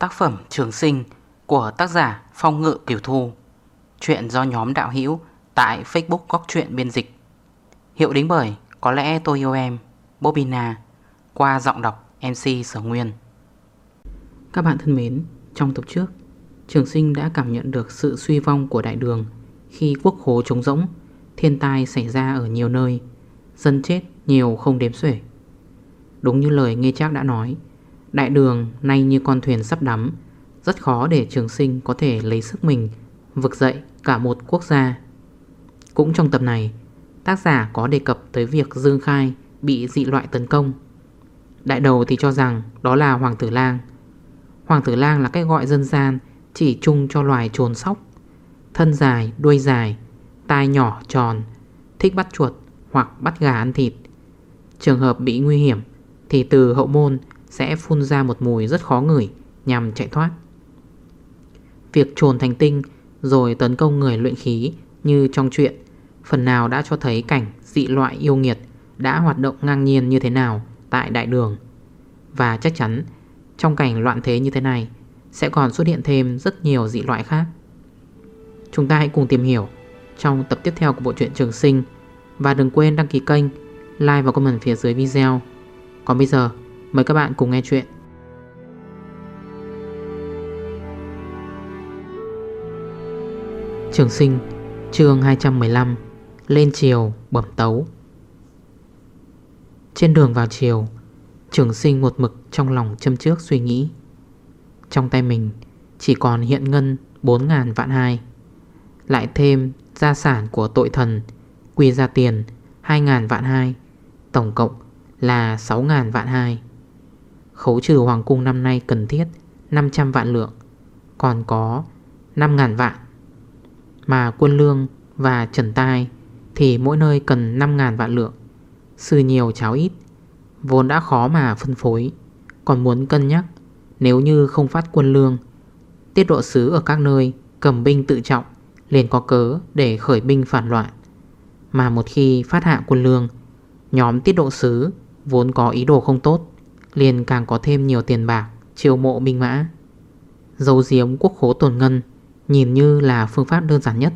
Tác phẩm Trường Sinh của tác giả Phong Ngự Kiều Thu. Chuyện do nhóm đạo hữu tại Facebook Góc Chuyện Biên Dịch. Hiệu đính bởi Có lẽ tôi yêu em Bobina Qua giọng đọc MC Sở Nguyên. Các bạn thân mến, Trong tập trước, Trường sinh đã cảm nhận được sự suy vong của đại đường Khi quốc khố trống rỗng, Thiên tai xảy ra ở nhiều nơi, Dân chết nhiều không đếm xuể. Đúng như lời Nghê Trác đã nói Đại đường nay như con thuyền sắp đắm. Rất khó để trường sinh có thể lấy sức mình Vực dậy cả một quốc gia. Cũng trong tập này Tác giả có đề cập tới việc Dương Khai Bị dị loại tấn công. Đại đầu thì cho rằng đó là Hoàng tử lang. Hoàng tử lang là cách gọi dân gian Chỉ chung cho loài trồn sóc. Thân dài, đuôi dài Tai nhỏ, tròn Thích bắt chuột hoặc bắt gà ăn thịt. Trường hợp bị nguy hiểm Thì từ hậu môn sẽ phun ra một mùi rất khó ngửi nhằm chạy thoát. Việc trồn thành tinh rồi tấn công người luyện khí như trong chuyện phần nào đã cho thấy cảnh dị loại yêu nghiệt đã hoạt động ngang nhiên như thế nào tại đại đường. Và chắc chắn trong cảnh loạn thế như thế này sẽ còn xuất hiện thêm rất nhiều dị loại khác. Chúng ta hãy cùng tìm hiểu trong tập tiếp theo của bộ truyện Trường Sinh và đừng quên đăng ký kênh, like và comment phía dưới video. Còn bây giờ Mời các bạn cùng nghe chuyện. Trường sinh, chương 215 Lên chiều bẩm tấu. Trên đường vào chiều Trường sinh một mực trong lòng châm trước suy nghĩ. Trong tay mình, chỉ còn hiện ngân 4.000 vạn hai. Lại thêm gia sản của tội thần, Quy ra tiền 2.000 vạn hai, Tổng cộng là 6.000 vạn hai. Khấu trừ Hoàng cung năm nay cần thiết 500 vạn lượng, Còn có 5.000 vạn. Mà quân lương và trần tai Thì mỗi nơi cần 5.000 vạn lượng, Sư nhiều cháo ít, Vốn đã khó mà phân phối. Còn muốn cân nhắc, Nếu như không phát quân lương, Tiết độ sứ ở các nơi Cầm binh tự trọng, liền có cớ để khởi binh phản loạn. Mà một khi phát hạ quân lương, Nhóm tiết độ sứ Vốn có ý đồ không tốt Liền càng có thêm nhiều tiền bạc, Chiêu mộ binh mã. Dấu diếm quốc khố tồn ngân, Nhìn như là phương pháp đơn giản nhất.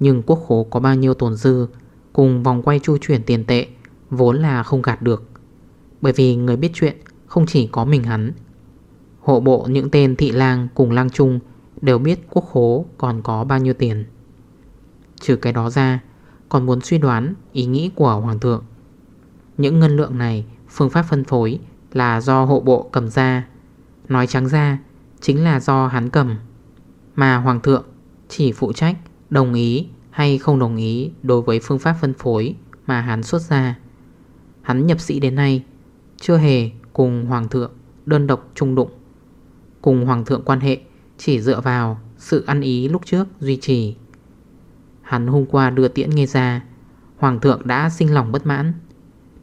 Nhưng quốc khố có bao nhiêu tồn dư, Cùng vòng quay chu chuyển tiền tệ Vốn là không gạt được. Bởi vì người biết chuyện Không chỉ có mình hắn. Hộ bộ những tên thị lang cùng lang trung Đều biết quốc khố còn có bao nhiêu tiền. Trừ cái đó ra, Còn muốn suy đoán ý nghĩ của Hoàng thượng. Những ngân lượng này, Phương pháp phân phối là do hộ bộ cầm ra. Nói trắng ra, chính là do hắn cầm. Mà Hoàng thượng chỉ phụ trách đồng ý hay không đồng ý đối với phương pháp phân phối mà hắn xuất ra. Hắn nhập sĩ đến nay, chưa hề cùng Hoàng thượng đơn độc trung đụng. Cùng Hoàng thượng quan hệ chỉ dựa vào sự ăn ý lúc trước duy trì. Hắn hôm qua đưa tiễn nghe ra, Hoàng thượng đã sinh lòng bất mãn.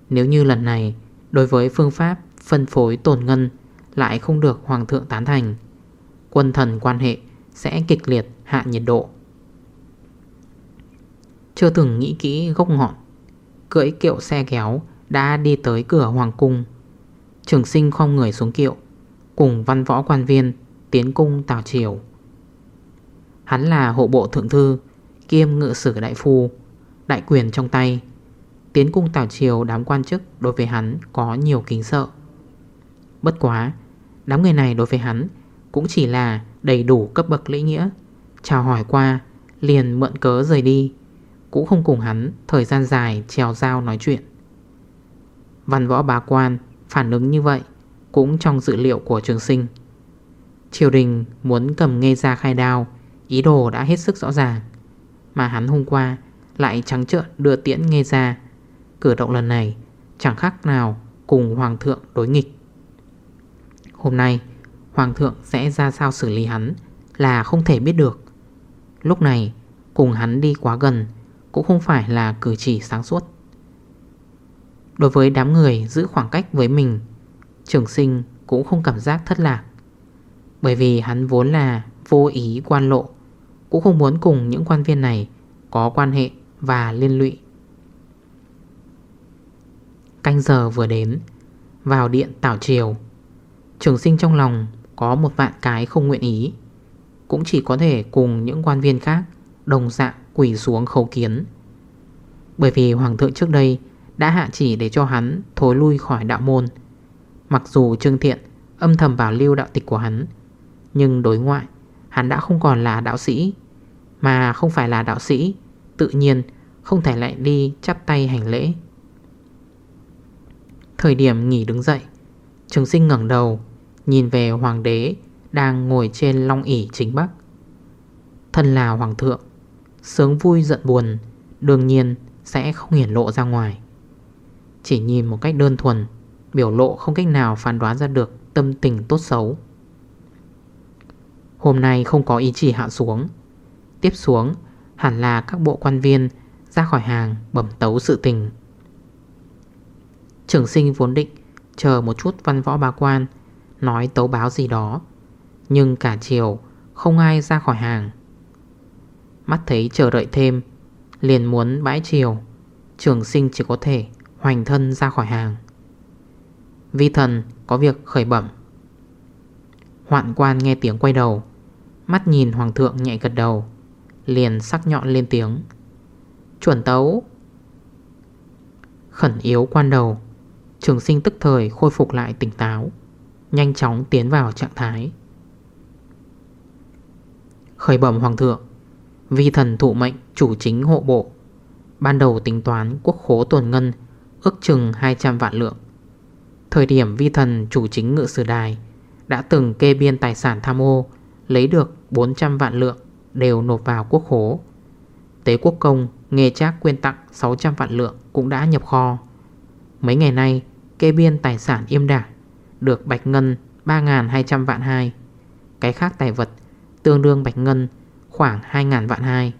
Nếu như lần này đối với phương pháp Phân phối tổn ngân Lại không được hoàng thượng tán thành. Quân thần quan hệ Sẽ kịch liệt hạ nhiệt độ. Chưa từng nghĩ kỹ gốc ngọn, Cưỡi kiệu xe kéo Đã đi tới cửa hoàng cung. Trường sinh không người xuống kiệu, Cùng văn võ quan viên Tiến cung tào triều. Hắn là hộ bộ thượng thư, Kiêm ngự sử đại phu, Đại quyền trong tay. Tiến cung tào triều đám quan chức Đối với hắn có nhiều kính sợ. Bất quá, Đám người này đối với hắn Cũng chỉ là đầy đủ cấp bậc lễ nghĩa. Chào hỏi qua, Liền mượn cớ rời đi. Cũng không cùng hắn thời gian dài trèo dao nói chuyện. Văn võ bá quan Phản ứng như vậy Cũng trong dự liệu của trường sinh. Triều đình muốn cầm nghe ra khai đao, Ý đồ đã hết sức rõ ràng. Mà hắn hôm qua Lại trắng trợn đưa tiễn nghe ra. Cử động lần này Chẳng khác nào cùng hoàng thượng đối nghịch. Hôm nay, Hoàng thượng sẽ ra sao xử lý hắn Là không thể biết được. Lúc này, cùng hắn đi quá gần Cũng không phải là cử chỉ sáng suốt. Đối với đám người giữ khoảng cách với mình, Trường sinh cũng không cảm giác thất lạc. Bởi vì hắn vốn là vô ý quan lộ, Cũng không muốn cùng những quan viên này Có quan hệ và liên lụy. Canh giờ vừa đến, Vào điện tảo triều Trường sinh trong lòng có một vạn cái không nguyện ý. Cũng chỉ có thể cùng những quan viên khác, Đồng dạng quỷ xuống khấu kiến. Bởi vì hoàng thượng trước đây Đã hạ chỉ để cho hắn thối lui khỏi đạo môn. Mặc dù Trương Thiện âm thầm bảo lưu đạo tịch của hắn, Nhưng đối ngoại, Hắn đã không còn là đạo sĩ. Mà không phải là đạo sĩ, Tự nhiên không thể lại đi chắp tay hành lễ. Thời điểm nghỉ đứng dậy, Trường sinh ngẩn đầu Nhìn về hoàng đế Đang ngồi trên long ỷ chính bắc. Thân là hoàng thượng, Sướng vui giận buồn, Đương nhiên sẽ không hiển lộ ra ngoài. Chỉ nhìn một cách đơn thuần, Biểu lộ không cách nào phán đoán ra được Tâm tình tốt xấu. Hôm nay không có ý chỉ hạ xuống. Tiếp xuống, Hẳn là các bộ quan viên Ra khỏi hàng bẩm tấu sự tình. Trưởng sinh vốn định Chờ một chút văn võ bà quan Nói tấu báo gì đó. Nhưng cả chiều, Không ai ra khỏi hàng. Mắt thấy chờ đợi thêm, Liền muốn bãi chiều. Trường sinh chỉ có thể hoành thân ra khỏi hàng. Vi thần có việc khởi bẩm. Hoạn quan nghe tiếng quay đầu, Mắt nhìn hoàng thượng nhẹ gật đầu, Liền sắc nhọn lên tiếng. Chuẩn tấu. Khẩn yếu quan đầu, Trường sinh tức thời khôi phục lại tỉnh táo. Nhanh chóng tiến vào trạng thái. Khởi bẩm hoàng thượng, Vi thần thụ mệnh chủ chính hộ bộ, Ban đầu tính toán quốc khố tuần ngân, Ước chừng 200 vạn lượng. Thời điểm vi thần chủ chính ngự sử đài Đã từng kê biên tài sản tham ô, Lấy được 400 vạn lượng Đều nộp vào quốc khố. Tế quốc công nghề trác quyên tặng 600 vạn lượng cũng đã nhập kho. Mấy ngày nay, kê biên tài sản im đảng được bạch ngân 3.200 vạn 2 Cái khác tài vật, tương đương bạch ngân khoảng 2.000 vạn 2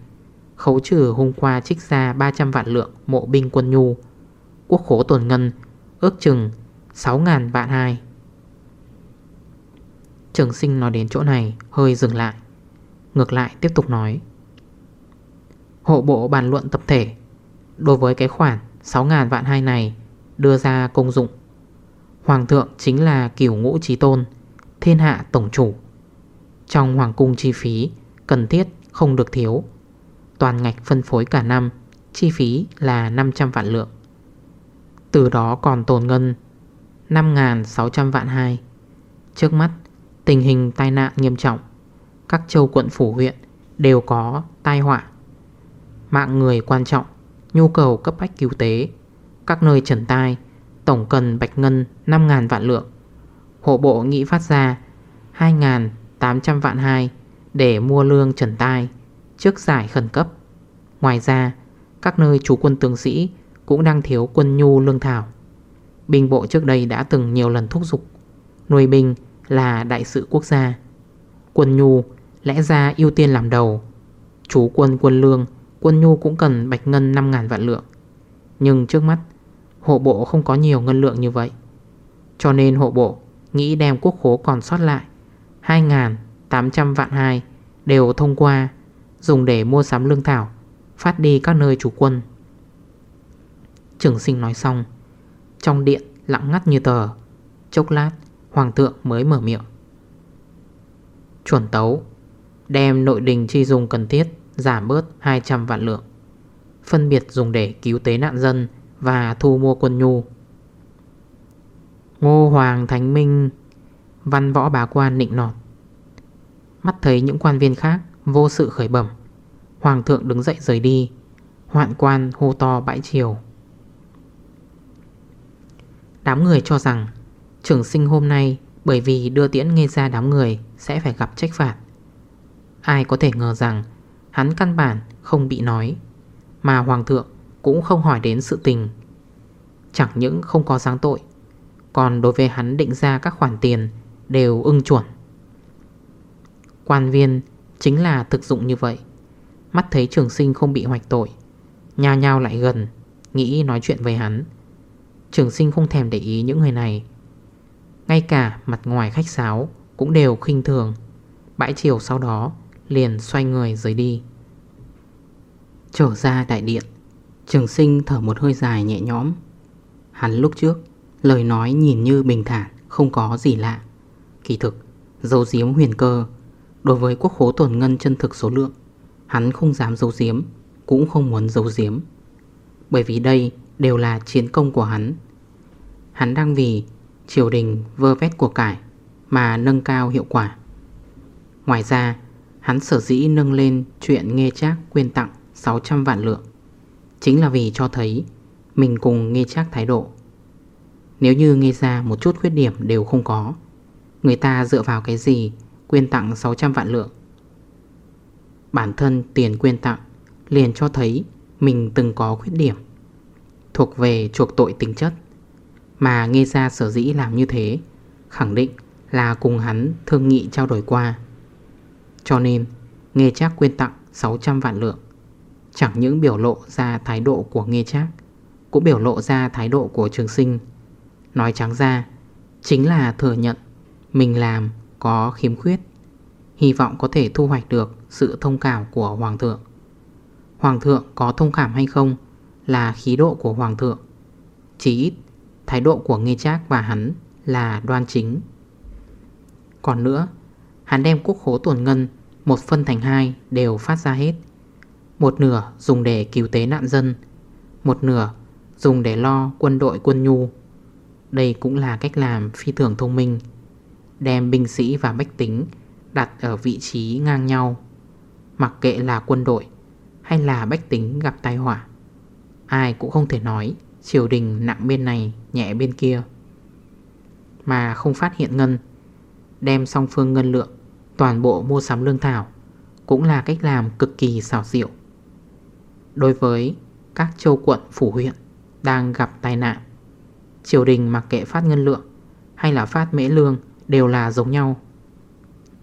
Khấu trừ hôm qua trích ra 300 vạn lượng mộ binh quân nhu. Quốc khố tổn ngân ước chừng 6.000 vạn 2 Trường sinh nói đến chỗ này, hơi dừng lại. Ngược lại tiếp tục nói. Hộ bộ bàn luận tập thể, Đối với cái khoản 6.000 vạn 2 này, đưa ra công dụng Hoàng thượng chính là kiểu ngũ trí tôn, Thiên hạ tổng chủ. Trong hoàng cung chi phí Cần thiết không được thiếu. Toàn ngạch phân phối cả năm, Chi phí là 500 vạn lượng. Từ đó còn tồn ngân 5.600 vạn 2 Trước mắt, Tình hình tai nạn nghiêm trọng. Các châu quận phủ huyện Đều có tai họa. Mạng người quan trọng, Nhu cầu cấp bách cứu tế. Các nơi trần tai Tổng cần bạch ngân 5.000 vạn lượng. Hộ bộ nghĩ phát ra 2.800 vạn 2 Để mua lương trần tai Trước giải khẩn cấp. Ngoài ra, Các nơi chủ quân tướng sĩ Cũng đang thiếu quân nhu lương thảo. Binh bộ trước đây đã từng nhiều lần thúc giục, Nuôi binh là đại sự quốc gia. Quân nhu lẽ ra ưu tiên làm đầu Chú quân quân lương, Quân nhu cũng cần bạch ngân 5.000 vạn lượng. Nhưng trước mắt Hộ bộ không có nhiều ngân lượng như vậy. Cho nên hộ bộ nghĩ đem quốc khố còn sót lại. 2.800 vạn 2 đều thông qua, Dùng để mua sắm lương thảo, Phát đi các nơi chủ quân. Trường sinh nói xong, Trong điện lặng ngắt như tờ. Chốc lát, Hoàng thượng mới mở miệng. Chuẩn tấu, Đem nội đình chi dùng cần thiết Giảm bớt 200 vạn lượng, Phân biệt dùng để cứu tế nạn dân và thu mua quân nhu. Ngô Hoàng Thánh Minh, Văn võ bà quan nịnh nọt. Mắt thấy những quan viên khác Vô sự khởi bẩm, Hoàng thượng đứng dậy rời đi, Hoạn quan hô to bãi chiều Đám người cho rằng Trưởng sinh hôm nay Bởi vì đưa tiễn nghe ra đám người Sẽ phải gặp trách phạt. Ai có thể ngờ rằng, Hắn căn bản không bị nói, Mà hoàng thượng cũng không hỏi đến sự tình. Chẳng những không có giáng tội, Còn đối với hắn định ra các khoản tiền Đều ưng chuẩn Quan viên chính là thực dụng như vậy. Mắt thấy trường sinh không bị hoạch tội, Nhao nhao lại gần, Nghĩ nói chuyện với hắn. Trường sinh không thèm để ý những người này. Ngay cả mặt ngoài khách sáo Cũng đều khinh thường. Bãi chiều sau đó Liền xoay người rời đi. Trở ra đại điện. Trường sinh thở một hơi dài nhẹ nhõm. Hắn lúc trước, Lời nói nhìn như bình thản, Không có gì lạ. Kỳ thực, Dấu diếm huyền cơ, Đối với quốc khố tổn ngân chân thực số lượng, Hắn không dám dấu diếm Cũng không muốn dấu diếm Bởi vì đây đều là chiến công của hắn. Hắn đang vì triều đình vơ vét của cải Mà nâng cao hiệu quả. Ngoài ra, Hắn sở dĩ nâng lên chuyện nghe chác quyên tặng 600 vạn lượng. Chính là vì cho thấy Mình cùng nghe chắc thái độ. Nếu như nghe ra một chút khuyết điểm đều không có, Người ta dựa vào cái gì Quyên tặng 600 vạn lượng? Bản thân tiền quyên tặng Liền cho thấy Mình từng có khuyết điểm Thuộc về chuộc tội tính chất. Mà nghe ra sở dĩ làm như thế, Khẳng định là cùng hắn thương nghị trao đổi qua. Cho nên, Nghe chắc quyên tặng 600 vạn lượng Chẳng những biểu lộ ra thái độ của Nghe Trác, Cũng biểu lộ ra thái độ của trường sinh. Nói trắng ra Chính là thừa nhận Mình làm có khiếm khuyết Hy vọng có thể thu hoạch được sự thông cảm của Hoàng thượng. Hoàng thượng có thông cảm hay không Là khí độ của Hoàng thượng. Chỉ ít Thái độ của Nghê Trác và hắn Là đoan chính. Còn nữa Hắn đem quốc khố tổn ngân Một phân thành hai đều phát ra hết. Một nửa dùng để cứu tế nạn dân. Một nửa dùng để lo quân đội quân nhu. Đây cũng là cách làm phi thường thông minh, Đem binh sĩ và bách tính Đặt ở vị trí ngang nhau. Mặc kệ là quân đội Hay là bách tính gặp tai họa, Ai cũng không thể nói Triều đình nặng bên này, nhẹ bên kia. Mà không phát hiện ngân, Đem song phương ngân lượng, Toàn bộ mua sắm lương thảo Cũng là cách làm cực kỳ xảo diệu. Đối với các châu quận, phủ huyện Đang gặp tai nạn. Triều đình mặc kệ phát ngân lượng Hay là phát mễ lương Đều là giống nhau.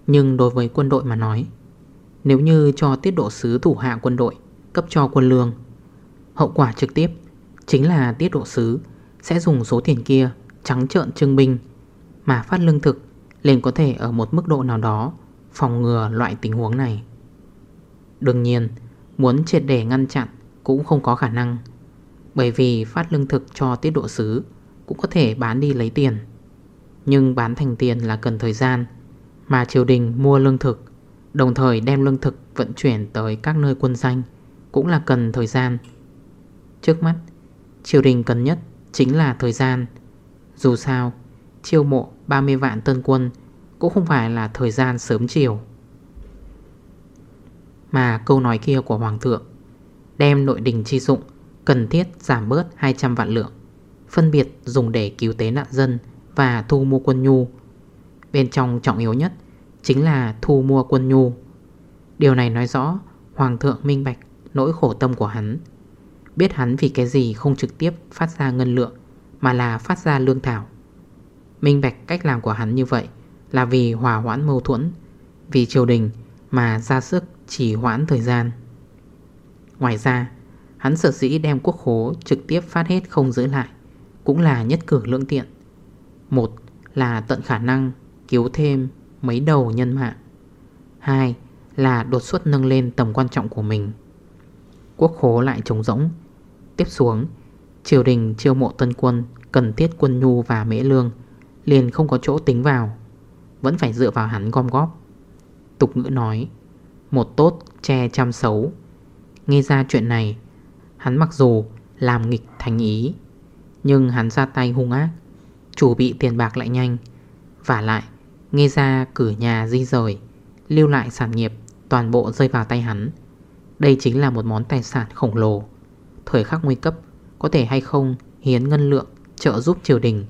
Nhưng đối với quân đội mà nói, Nếu như cho tiết độ sứ thủ hạ quân đội Cấp cho quân lương, Hậu quả trực tiếp Chính là tiết độ sứ Sẽ dùng số tiền kia trắng trợn trưng binh Mà phát lương thực liền có thể ở một mức độ nào đó Phòng ngừa loại tình huống này. Đương nhiên Muốn triệt để ngăn chặn Cũng không có khả năng. Bởi vì phát lương thực cho tiết độ sứ Cũng có thể bán đi lấy tiền. Nhưng bán thành tiền là cần thời gian, Mà triều đình mua lương thực, Đồng thời đem lương thực vận chuyển tới các nơi quân danh Cũng là cần thời gian. Trước mắt, Triều đình cần nhất chính là thời gian. Dù sao, Chiêu mộ 30 vạn tân quân Cũng không phải là thời gian sớm chiều. Mà câu nói kia của Hoàng thượng Đem nội đình chi dụng, Cần thiết giảm bớt 200 vạn lượng, Phân biệt dùng để cứu tế nạn dân Và thu mua quân nhu. Bên trong trọng yếu nhất Chính là thu mua quân nhu. Điều này nói rõ Hoàng thượng minh bạch nỗi khổ tâm của hắn. Biết hắn vì cái gì không trực tiếp phát ra ngân lượng, Mà là phát ra lương thảo. Minh bạch cách làm của hắn như vậy Là vì hòa hoãn mâu thuẫn, Vì triều đình mà ra sức chỉ hoãn thời gian. Ngoài ra, Hắn sở dĩ đem quốc khố trực tiếp phát hết không giữ lại Cũng là nhất cử lưỡng tiện. Một là tận khả năng cứu thêm mấy đầu nhân mạng. Hai là đột xuất nâng lên tầm quan trọng của mình. Quốc khố lại trống rỗng. Tiếp xuống, Triều đình chiêu mộ tân quân, Cần thiết quân nhu và mễ lương Liền không có chỗ tính vào. Vẫn phải dựa vào hắn gom góp. Tục ngữ nói một tốt che trăm xấu Nghe ra chuyện này, Hắn mặc dù làm nghịch thành ý, Nhưng hắn ra tay hung ác, Chủ bị tiền bạc lại nhanh. Và lại, Nghe ra cử nhà di rời, Lưu lại sản nghiệp, Toàn bộ rơi vào tay hắn. Đây chính là một món tài sản khổng lồ, Thời khắc nguy cấp, Có thể hay không hiến ngân lượng, Trợ giúp triều đình,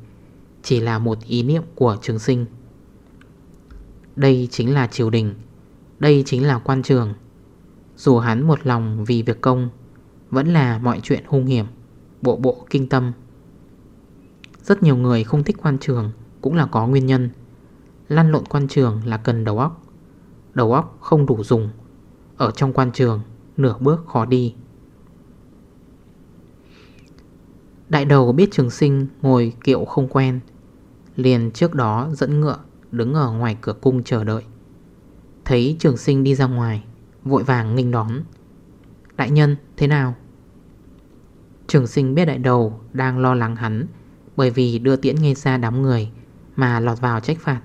Chỉ là một ý niệm của trường sinh. Đây chính là triều đình. Đây chính là quan trường. Dù hắn một lòng vì việc công, Vẫn là mọi chuyện hung hiểm, Bộ bộ kinh tâm. Rất nhiều người không thích quan trường Cũng là có nguyên nhân. Lăn lộn quan trường là cần đầu óc. Đầu óc không đủ dùng. Ở trong quan trường, Nửa bước khó đi. Đại đầu biết trường sinh ngồi kiệu không quen, Liền trước đó dẫn ngựa Đứng ở ngoài cửa cung chờ đợi. Thấy trường sinh đi ra ngoài, Vội vàng nghênh đón. Đại nhân, thế nào? Trường sinh biết đại đầu Đang lo lắng hắn, Bởi vì đưa tiễn ngay xa đám người Mà lọt vào trách phạt,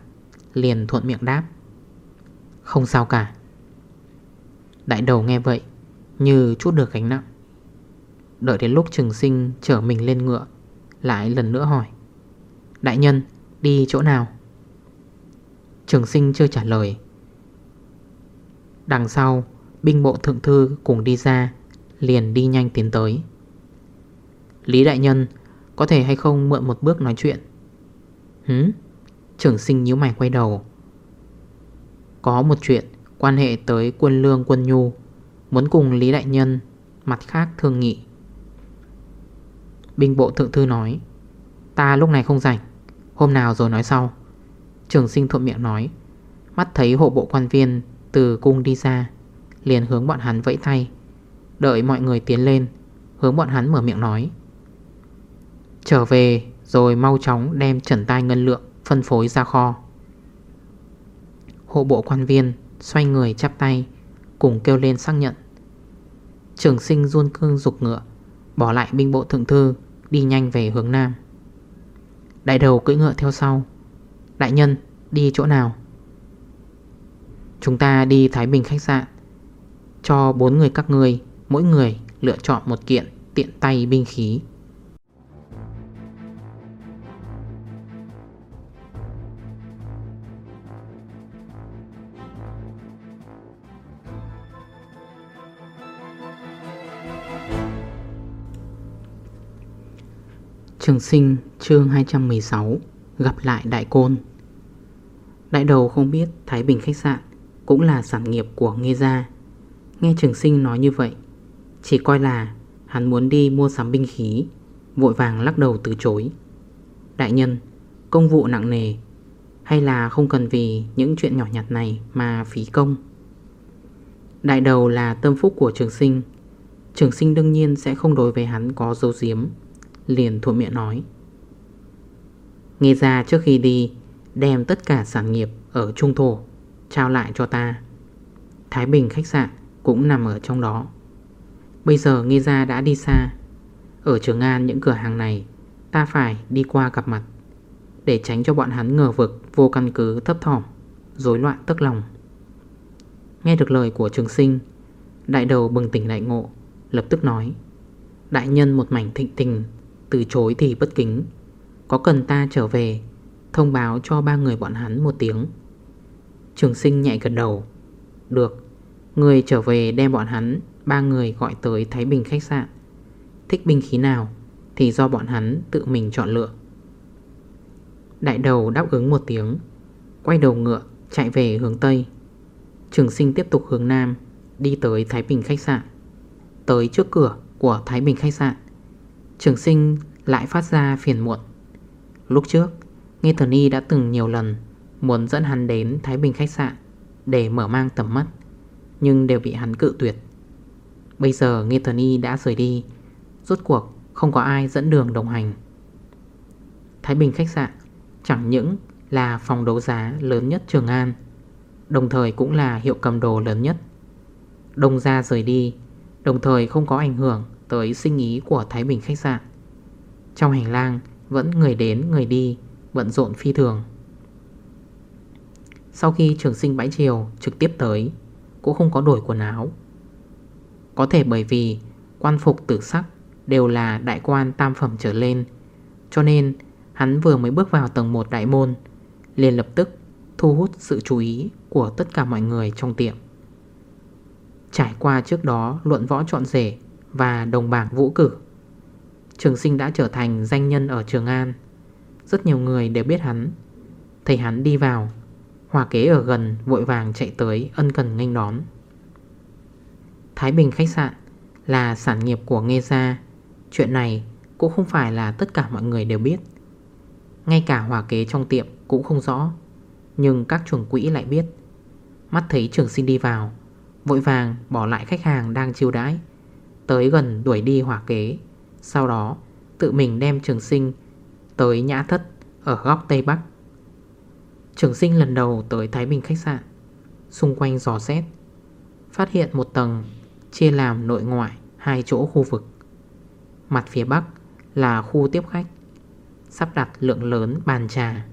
Liền thuận miệng đáp. Không sao cả. Đại đầu nghe vậy, Như chút được gánh nặng. Đợi đến lúc trường sinh chở mình lên ngựa, Lại lần nữa hỏi, Đại nhân, đi chỗ nào? Trường sinh chưa trả lời Đằng sau, Binh bộ thượng thư cùng đi ra, Liền đi nhanh tiến tới. Lý đại nhân, Có thể hay không mượn một bước nói chuyện? Hứ Trường sinh nhíu mày quay đầu. Có một chuyện Quan hệ tới quân lương quân nhu, Muốn cùng Lý đại nhân Mặt khác thương nghị. Binh bộ thượng thư nói, Ta lúc này không rảnh, Hôm nào rồi nói sau. Trường sinh thuận miệng nói, Mắt thấy hộ bộ quan viên từ cung đi ra, Liền hướng bọn hắn vẫy tay. Đợi mọi người tiến lên, Hướng bọn hắn mở miệng nói. Trở về, rồi mau chóng đem trần tai ngân lượng Phân phối ra kho. Hộ bộ quan viên Xoay người chắp tay, Cùng kêu lên xác nhận. Trường sinh run cương dục ngựa, Bỏ lại binh bộ thượng thư, Đi nhanh về hướng nam. Đại đầu cưỡi ngựa theo sau. Đại nhân, đi chỗ nào? Chúng ta đi Thái Bình khách sạn. Cho bốn người các ngươi, Mỗi người lựa chọn một kiện Tiện tay binh khí. Trường sinh, chương 216 Gặp lại Đại Côn. Đại đầu không biết Thái Bình khách sạn. Cũng là sản nghiệp của Nghê Gia. Nghe trường sinh nói như vậy, Chỉ coi là hắn muốn đi mua sắm binh khí, Vội vàng lắc đầu từ chối. Đại nhân, Công vụ nặng nề, Hay là không cần vì những chuyện nhỏ nhặt này Mà phí công? Đại đầu là tâm phúc của trường sinh. Trường sinh đương nhiên sẽ không đối với hắn có dấu diếm Liền thuộc miệng nói. Nghe ra trước khi đi Đem tất cả sản nghiệp ở Trung Thổ. Trao lại cho ta. Thái Bình khách sạn cũng nằm ở trong đó. Bây giờ nghe ra đã đi xa. Ở Trường An những cửa hàng này, Ta phải đi qua gặp mặt, Để tránh cho bọn hắn ngờ vực, Vô căn cứ, thấp thỏm, Rối loạn tức lòng. Nghe được lời của trường sinh, Đại đầu bừng tỉnh đại ngộ, Lập tức nói, Đại nhân một mảnh thịnh tình, từ chối thì bất kính. Có cần ta trở về, Thông báo cho ba người bọn hắn một tiếng. Trường sinh nhạy gật đầu. Được, Người trở về đem bọn hắn, Ba người gọi tới Thái Bình khách sạn. Thích binh khí nào Thì do bọn hắn tự mình chọn lựa. Đại đầu đáp ứng một tiếng, Quay đầu ngựa, chạy về hướng Tây. Trường sinh tiếp tục hướng Nam, Đi tới Thái Bình khách sạn. Tới trước cửa của Thái Bình khách sạn, Trường sinh lại phát ra phiền muộn. Lúc trước, Nghe Thần Y đã từng nhiều lần Muốn dẫn hắn đến Thái Bình khách sạn Để mở mang tầm mắt, Nhưng đều bị hắn cự tuyệt. Bây giờ Nghe Thần Y đã rời đi, Rốt cuộc không có ai dẫn đường đồng hành. Thái Bình khách sạn Chẳng những là phòng đấu giá lớn nhất Trường An, Đồng thời cũng là hiệu cầm đồ lớn nhất. Đông ra rời đi, Đồng thời không có ảnh hưởng tới sinh ý của Thái Bình khách sạn. Trong hành lang vẫn người đến người đi Bận rộn phi thường. Sau khi trường sinh bãi chiều trực tiếp tới Cũng không có đổi quần áo Có thể bởi vì quan phục tử sắc Đều là đại quan tam phẩm trở lên Cho nên hắn vừa mới bước vào tầng 1 đại môn liền lập tức thu hút sự chú ý của tất cả mọi người trong tiệm Trải qua trước đó luận võ trọn rể và đồng bảng vũ cử. Trường sinh đã trở thành danh nhân ở Trường An. Rất nhiều người đều biết hắn. Thấy hắn đi vào, hòa kế ở gần vội vàng chạy tới ân cần nganh đón. Thái Bình khách sạn là sản nghiệp của Nghê Gia. Chuyện này cũng không phải là tất cả mọi người đều biết. Ngay cả hòa kế trong tiệm cũng không rõ. Nhưng các chuồng quỹ lại biết. Mắt thấy trường sinh đi vào, vội vàng bỏ lại khách hàng đang chiêu đãi Tới gần đuổi đi hỏa kế Sau đó tự mình đem trường sinh Tới nhã thất Ở góc Tây Bắc Trường sinh lần đầu tới Thái Bình khách sạn. Xung quanh giò xét, Phát hiện một tầng Chia làm nội ngoại Hai chỗ khu vực. Mặt phía Bắc là khu tiếp khách, Sắp đặt lượng lớn bàn trà.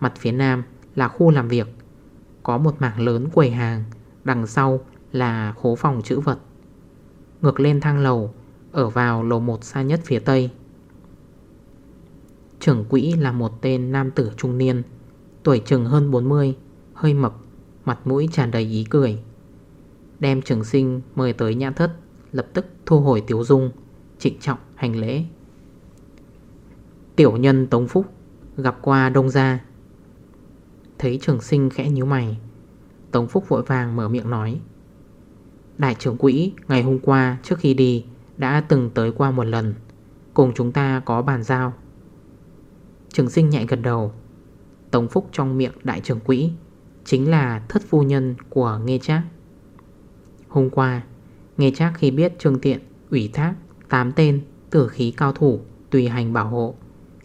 Mặt phía Nam là khu làm việc, Có một mảng lớn quầy hàng, Đằng sau là khố phòng chữ vật. Ngược lên thang lầu, Ở vào lầu 1 xa nhất phía tây. Trưởng quỹ là một tên nam tử trung niên Tuổi chừng hơn 40 Hơi mập, Mặt mũi tràn đầy ý cười. Đem trường sinh mời tới nhà thất, Lập tức thu hồi tiểu dung, Trịnh trọng hành lễ. Tiểu nhân Tống Phúc Gặp qua đông gia. Thấy trường sinh khẽ nhíu mày, Tống Phúc vội vàng mở miệng nói, Đại trưởng quỹ, ngày hôm qua trước khi đi Đã từng tới qua một lần, Cùng chúng ta có bàn giao. Trường sinh nhạy gật đầu. Tống Phúc trong miệng đại trưởng quỹ, Chính là thất phu nhân của Nghê Trác. Hôm qua, Nghê Trác khi biết Trương Tiện, ủy thác 8 tên tử khí cao thủ tùy hành bảo hộ,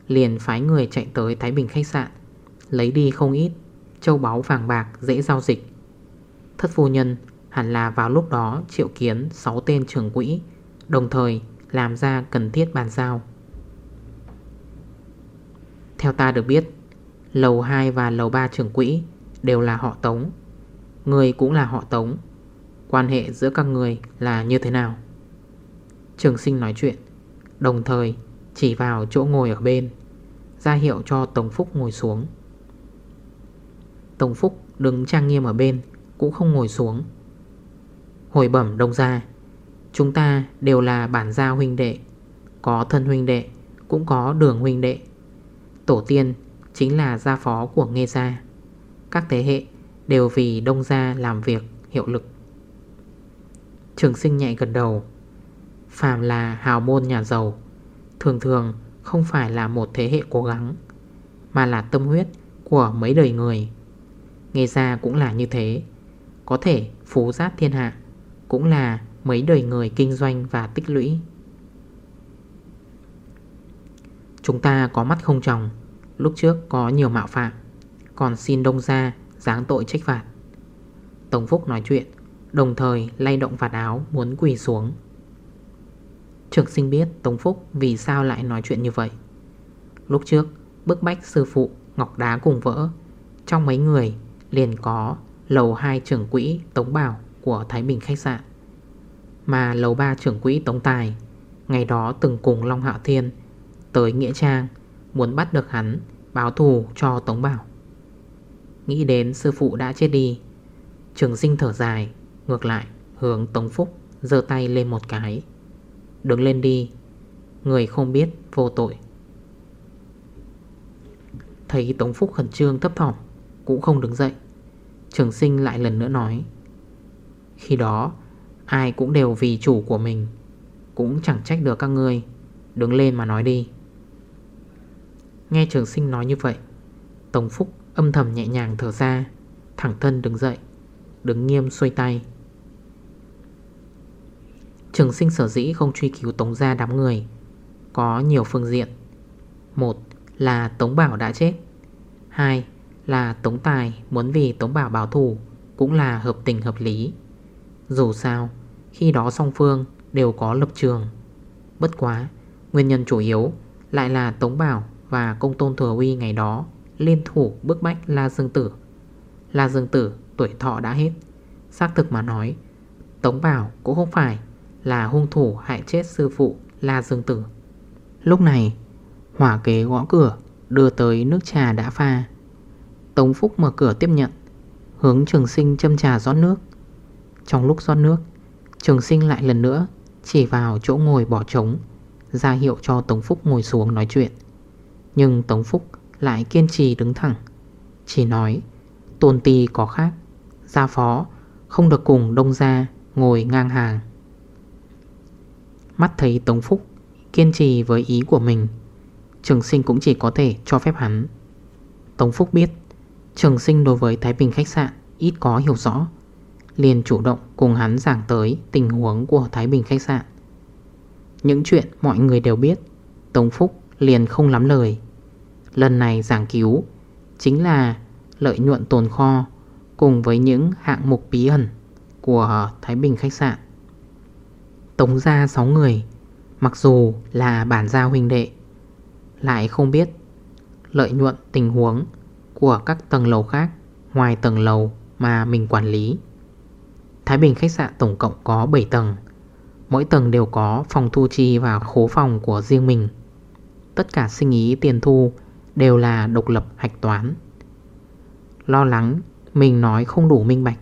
Liền phái người chạy tới Thái Bình khách sạn, Lấy đi không ít Châu báu vàng bạc dễ giao dịch. Thất phu nhân hẳn là vào lúc đó triệu kiến 6 tên trưởng quỹ, Đồng thời làm ra cần thiết bàn giao. Theo ta được biết Lầu 2 và lầu 3 trưởng quỹ Đều là họ Tống. Người cũng là họ Tống. Quan hệ giữa các người là như thế nào? Trường sinh nói chuyện, Đồng thời chỉ vào chỗ ngồi ở bên, ra hiệu cho Tổng Phúc ngồi xuống. Tổng Phúc đứng trang nghiêm ở bên Cũng không ngồi xuống. Hồi bẩm đông ra Chúng ta đều là bản gia huynh đệ, Có thân huynh đệ Cũng có đường huynh đệ. Tổ tiên chính là gia phó của Nghê Gia. Các thế hệ đều vì đông gia làm việc hiệu lực. Trường sinh nhạy gần đầu. Phàm là hào môn nhà giàu, Thường thường không phải là một thế hệ cố gắng, Mà là tâm huyết của mấy đời người. Nghe gia cũng là như thế. Có thể phú giáp thiên hạ Cũng là mấy đời người kinh doanh và tích lũy. Chúng ta có mắt không tròng. Lúc trước có nhiều mạo phạm, Còn xin đông ra giáng tội trách phạt. Tổng Phúc nói chuyện, Đồng thời lay động vạt áo muốn quỳ xuống. Trực sinh biết Tống Phúc vì sao lại nói chuyện như vậy. Lúc trước, Bức bách sư phụ Ngọc Đá cùng vỡ, Trong mấy người liền có Lầu 2 trưởng quỹ Tống Bảo Của Thái Bình khách sạn. Mà lầu 3 trưởng quỹ Tống Tài, Ngày đó từng cùng Long Hạo Thiên Tới Nghĩa Trang Muốn bắt được hắn, Báo thù cho Tống Bảo. Nghĩ đến sư phụ đã chết đi, Trường sinh thở dài, Ngược lại, hướng Tống Phúc Giơ tay lên một cái. Đứng lên đi, Người không biết vô tội. Thấy Tống Phúc khẩn trương thấp thỏm, Cũng không đứng dậy. Trường sinh lại lần nữa nói, Khi đó, Ai cũng đều vì chủ của mình, Cũng chẳng trách được các ngươi. Đứng lên mà nói đi. Nghe trường sinh nói như vậy, Tống Phúc âm thầm nhẹ nhàng thở ra, Thẳng thân đứng dậy, Đứng nghiêm xuôi tay. Trường sinh sở dĩ không truy cứu Tống gia đám người, Có nhiều phương diện. Một là Tống Bảo đã chết. Hai là Tống Tài muốn vì Tống Bảo báo thù Cũng là hợp tình hợp lý. Dù sao, Khi đó song phương đều có lập trường. Bất quá, Nguyên nhân chủ yếu lại là Tống Bảo và công tôn thừa uy ngày đó, Liên thủ bức bách La Dương Tử. La Dương Tử tuổi thọ đã hết. Xác thực mà nói, Tống Bảo cũng không phải là hung thủ hại chết sư phụ La Dương Tử. Lúc này, Hỏa kế gõ cửa, Đưa tới nước trà đã pha. Tống Phúc mở cửa tiếp nhận, Hướng trường sinh châm trà rót nước. Trong lúc rót nước, Trường sinh lại lần nữa Chỉ vào chỗ ngồi bỏ trống, ra hiệu cho Tống Phúc ngồi xuống nói chuyện. Nhưng Tống Phúc lại kiên trì đứng thẳng. Chỉ nói, Tôn ti có khác. Gia phó không được cùng đông gia ngồi ngang hàng. Mắt thấy Tống Phúc kiên trì với ý của mình, Trường sinh cũng chỉ có thể cho phép hắn. Tống Phúc biết, Trường sinh đối với Thái Bình khách sạn ít có hiểu rõ, Liền chủ động cùng hắn giảng tới tình huống của Thái Bình khách sạn. Những chuyện mọi người đều biết, Tống Phúc liền không lắm lời Lần này giảng cứu Chính là lợi nhuận tồn kho Cùng với những hạng mục bí ẩn Của Thái Bình khách sạn Tống ra 6 người, Mặc dù là bản gia huynh đệ, Lại không biết Lợi nhuận tình huống của các tầng lầu khác ngoài tầng lầu mà mình quản lý. Thái Bình khách sạn tổng cộng có 7 tầng. Mỗi tầng đều có phòng thu chi và khố phòng của riêng mình. Tất cả sinh ý tiền thu đều là độc lập hạch toán. Lo lắng mình nói không đủ minh bạch.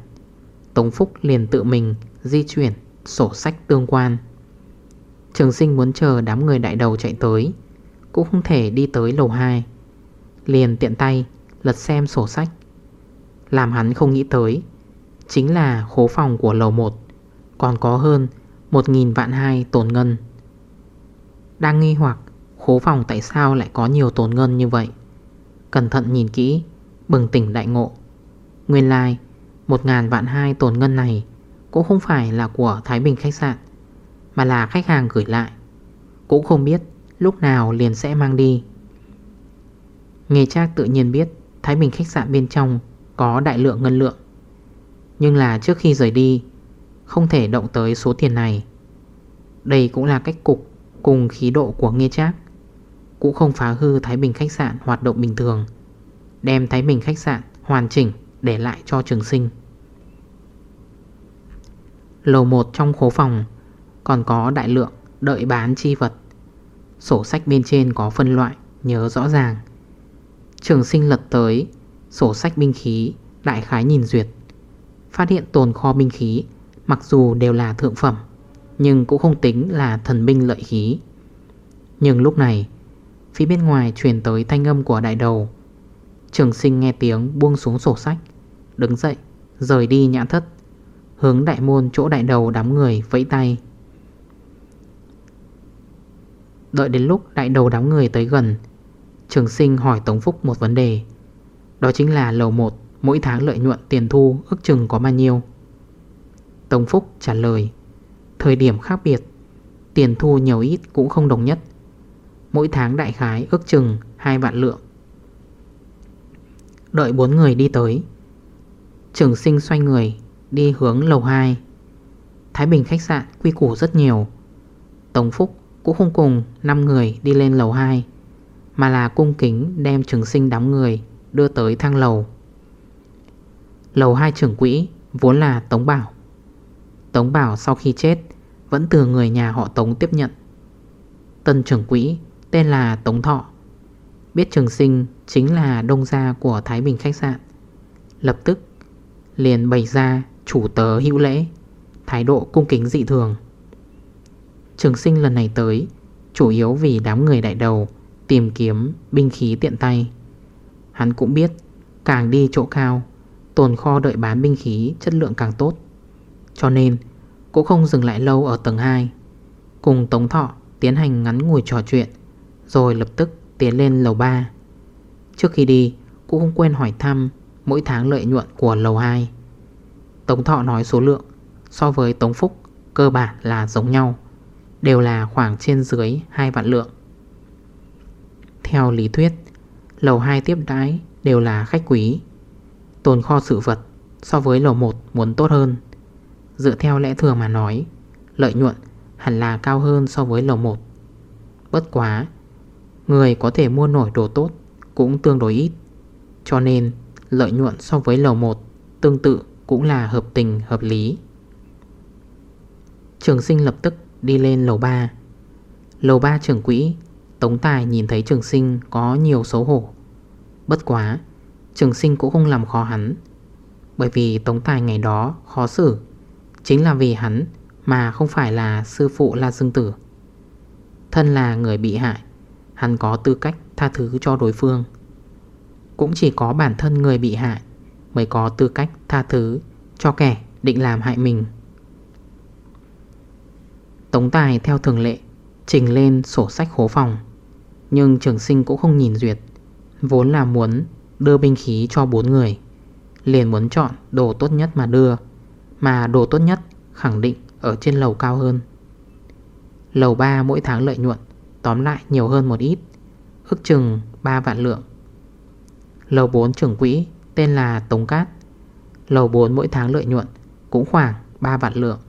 Tống Phúc liền tự mình di chuyển sổ sách tương quan. Trường sinh muốn chờ đám người đại đầu chạy tới, Cũng không thể đi tới lầu 2 Liền tiện tay lật xem sổ sách Làm hắn không nghĩ tới, Chính là khố phòng của lầu 1 Còn có hơn 1.000 vạn hai tổn ngân Đang nghi hoặc khố phòng tại sao lại có nhiều tổn ngân như vậy? Cẩn thận nhìn kỹ Bừng tỉnh đại ngộ. Nguyên lai like, 1.000 vạn hai tổn ngân này Cũng không phải là của Thái Bình khách sạn Mà là khách hàng gửi lại. Cũng không biết lúc nào liền sẽ mang đi. Nghề trác tự nhiên biết Thái Bình khách sạn bên trong có đại lượng ngân lượng. Nhưng là trước khi rời đi Không thể động tới số tiền này. Đây cũng là cách cục cùng khí độ của Nghê Trác cũng không phá hư Thái Bình khách sạn hoạt động bình thường. Đem Thái Bình khách sạn hoàn chỉnh để lại cho trường sinh. Lầu 1 trong khố phòng còn có đại lượng đợi bán chi vật. Sổ sách bên trên có phân loại, nhớ rõ ràng. Trường sinh lật tới, Sổ sách binh khí Đại khái nhìn duyệt. Phát hiện tồn kho binh khí, Mặc dù đều là thượng phẩm, Nhưng cũng không tính là thần binh lợi khí. Nhưng lúc này Phía bên ngoài truyền tới thanh âm của đại đầu. Trường sinh nghe tiếng, buông xuống sổ sách. Đứng dậy, Rời đi nhã thất. Hướng đại môn chỗ đại đầu đám người vẫy tay. Đợi đến lúc đại đầu đám người tới gần, Trường sinh hỏi Tống Phúc một vấn đề. Đó chính là lầu 1 Mỗi tháng lợi nhuận tiền thu ước chừng có bao nhiêu? Tống Phúc trả lời, Thời điểm khác biệt, Tiền thu nhiều ít cũng không đồng nhất. Mỗi tháng đại khái ước chừng 2 vạn lượng. Đợi bốn người đi tới, Trường sinh xoay người Đi hướng lầu 2 Thái Bình khách sạn quy củ rất nhiều. Tổng Phúc cũng không cùng 5 người đi lên lầu 2 Mà là cung kính đem trường sinh đám người Đưa tới thang lầu. Lầu 2 trưởng quỹ Vốn là Tống Bảo. Tống Bảo sau khi chết Vẫn từ người nhà họ Tống tiếp nhận. Tân trưởng quỹ Tên là Tống Thọ. Biết trường sinh chính là đông gia của Thái Bình khách sạn. Lập tức, liền bày ra chủ tớ hữu lễ, Thái độ cung kính dị thường. Trường sinh lần này tới, Chủ yếu vì đám người đại đầu Tìm kiếm binh khí tiện tay. Hắn cũng biết, Càng đi chỗ cao, Tồn kho đợi bán binh khí chất lượng càng tốt. Cho nên, Cũng không dừng lại lâu ở tầng 2 Cùng Tống Thọ tiến hành ngắn ngồi trò chuyện. Rồi lập tức tiến lên lầu 3 Trước khi đi Cũng không quên hỏi thăm Mỗi tháng lợi nhuận của lầu 2 Tống Thọ nói số lượng So với Tống Phúc Cơ bản là giống nhau, Đều là khoảng trên dưới 2 vạn lượng. Theo lý thuyết, Lầu 2 tiếp đái đều là khách quý, Tồn kho sự vật So với lầu 1 muốn tốt hơn. Dựa theo lẽ thường mà nói, Lợi nhuận hẳn là cao hơn so với lầu 1 Bất quá Người có thể mua nổi đồ tốt Cũng tương đối ít, Cho nên lợi nhuận so với lầu 1 Tương tự cũng là hợp tình, hợp lý. Trường sinh lập tức đi lên lầu 3 Lầu 3 trưởng quỹ, Tống Tài nhìn thấy trường sinh có nhiều xấu hổ. Bất quá, Trường sinh cũng không làm khó hắn, Bởi vì Tống Tài ngày đó khó xử. Chính là vì hắn Mà không phải là sư phụ La Dương Tử. Thân là người bị hại Hắn có tư cách tha thứ cho đối phương. Cũng chỉ có bản thân người bị hại Mới có tư cách tha thứ Cho kẻ định làm hại mình. Tống Tài theo thường lệ Trình lên sổ sách khố phòng, Nhưng trường sinh cũng không nhìn duyệt, Vốn là muốn đưa binh khí cho bốn người, Liền muốn chọn đồ tốt nhất mà đưa, Mà đồ tốt nhất khẳng định ở trên lầu cao hơn. Lầu 3 mỗi tháng lợi nhuận Tóm lại nhiều hơn một ít. Ước chừng 3 vạn lượng. Lầu 4 trưởng quỹ, tên là Tống Cát. Lầu 4 mỗi tháng lợi nhuận cũng khoảng 3 vạn lượng.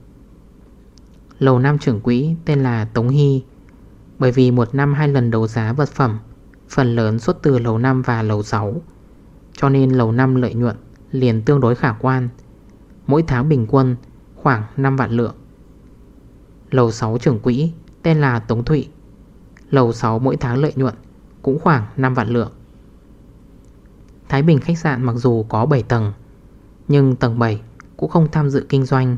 Lầu 5 trưởng quỹ, tên là Tống Hy. Bởi vì một năm hai lần đấu giá vật phẩm, Phần lớn xuất từ lầu 5 và lầu 6 Cho nên lầu 5 lợi nhuận liền tương đối khả quan. Mỗi tháng bình quân khoảng 5 vạn lượng. Lầu 6 trưởng quỹ, tên là Tống Thụy. Lầu 6 mỗi tháng lợi nhuận cũng khoảng 5 vạn lượng. Thái Bình khách sạn mặc dù có 7 tầng, Nhưng tầng 7 cũng không tham dự kinh doanh,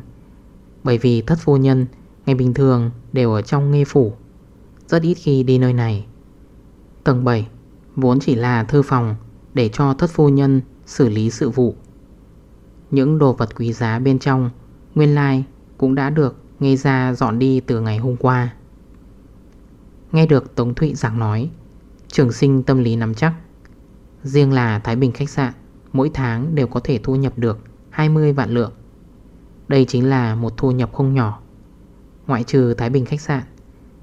Bởi vì thất phu nhân ngày bình thường đều ở trong nghe phủ. Rất ít khi đi nơi này. Tầng 7 vốn chỉ là thư phòng để cho thất phu nhân xử lý sự vụ. Những đồ vật quý giá bên trong Nguyên lai cũng đã được nghe ra dọn đi từ ngày hôm qua. Nghe được Tống Thụy giảng nói, Trường sinh tâm lý nắm chắc. Riêng là Thái Bình khách sạn, Mỗi tháng đều có thể thu nhập được 20 vạn lượng. Đây chính là một thu nhập không nhỏ. Ngoại trừ Thái Bình khách sạn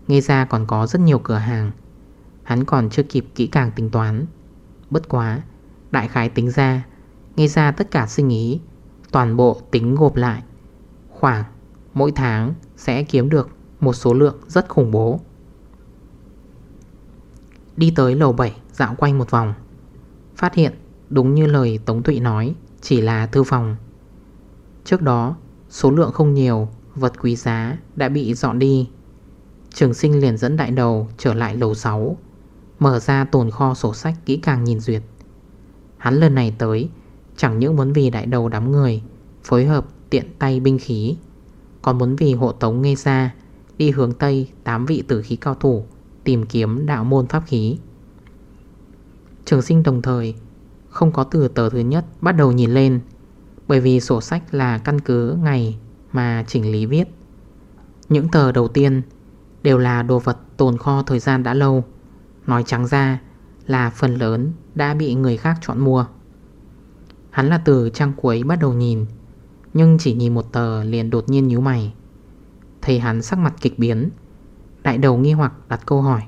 Nghe ra còn có rất nhiều cửa hàng. Hắn còn chưa kịp kỹ càng tính toán. Bất quá, Đại khái tính ra Nghe ra tất cả sinh ý, Toàn bộ tính gộp lại, Khoảng mỗi tháng sẽ kiếm được Một số lượng rất khủng bố. Đi tới lầu 7 dạo quanh một vòng. Phát hiện, đúng như lời Tống Tụy nói, Chỉ là thư phòng. Trước đó, số lượng không nhiều, Vật quý giá đã bị dọn đi. Trường sinh liền dẫn đại đầu trở lại lầu 6 Mở ra tồn kho sổ sách kỹ càng nhìn duyệt. Hắn lần này tới, Chẳng những muốn vì đại đầu đám người, Phối hợp tiện tay binh khí, Còn muốn vì hộ tống nghe ra Đi hướng Tây 8 vị tử khí cao thủ Tìm kiếm đạo môn pháp khí. Trường sinh đồng thời, Không có từ tờ thứ nhất bắt đầu nhìn lên, Bởi vì sổ sách là căn cứ ngày Mà chỉnh lý viết. Những tờ đầu tiên Đều là đồ vật tồn kho thời gian đã lâu, Nói trắng ra là phần lớn đã bị người khác chọn mua. Hắn là từ trang cuối bắt đầu nhìn, Nhưng chỉ nhìn một tờ liền đột nhiên nhíu mày. Thấy hắn sắc mặt kịch biến Đại đầu nghi hoặc đặt câu hỏi,